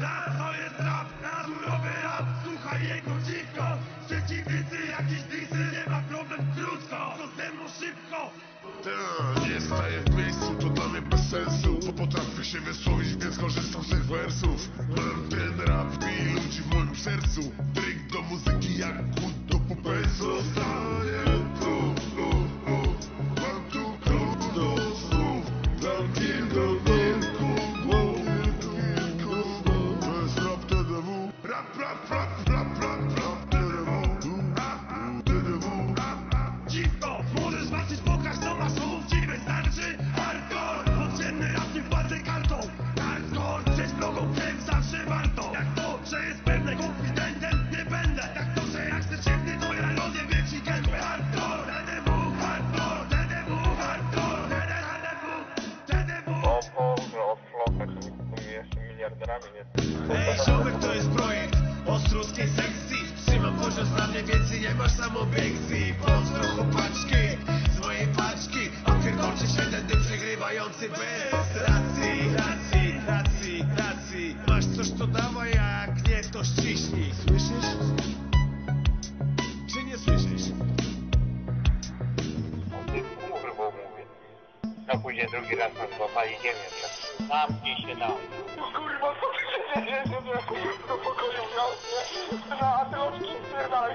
Raz to jest rap, surowy rap. Słuchaj jego dziwko. Przeciwnicy jakiś disy. Nie ma problem krótko. To ze mną szybko? Nie staję w miejscu, to dla mnie bez sensu. Bo potrafię się wysłowić, więc korzystam z tych wersów. Mam ten rap jeszcze miliarderami, nie? Ej, ziomek to jest No pójdzie drugi raz na chłopa i ziemię przed. Zamknij się tam. Kurwa, co ty się dzieje? Do pokoju miał mnie. Na atylowski spierdalaj.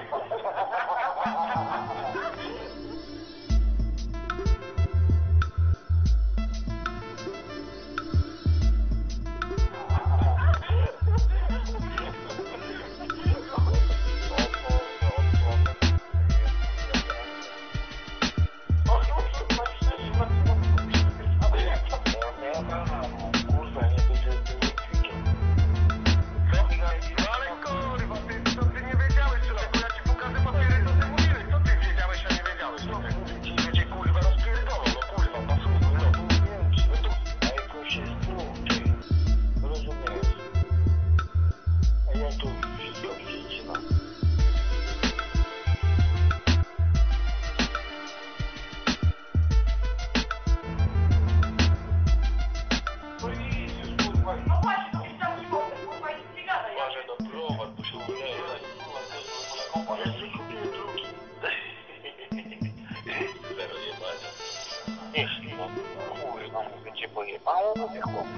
Cię pojebało, mówię chłopie.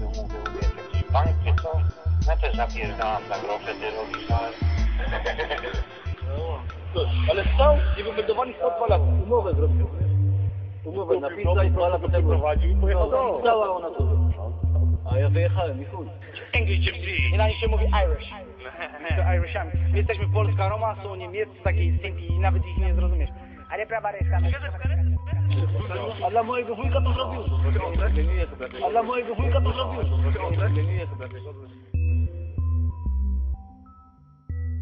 Mówię, mówię, mówię, jakieś bańki, co? Ja też zapierdalam na grosze, ty robisz, ale... Ale stał niewymeldowany spod dwa lata. Umowę zrobił. Umowę napisał i dwa lata temu. prowadził i pojechał No, Pisała ona to. A ja wyjechałem i chuj. English Gypsy. I na nich się mówi Irish. To Irishami. My jesteśmy Polska, Roma, są Niemiec, taki synki i nawet ich nie zrozumiesz. Ale prawa reszta. A dla mojego wujka to zrobił. A dla mojego wujka to zrobił.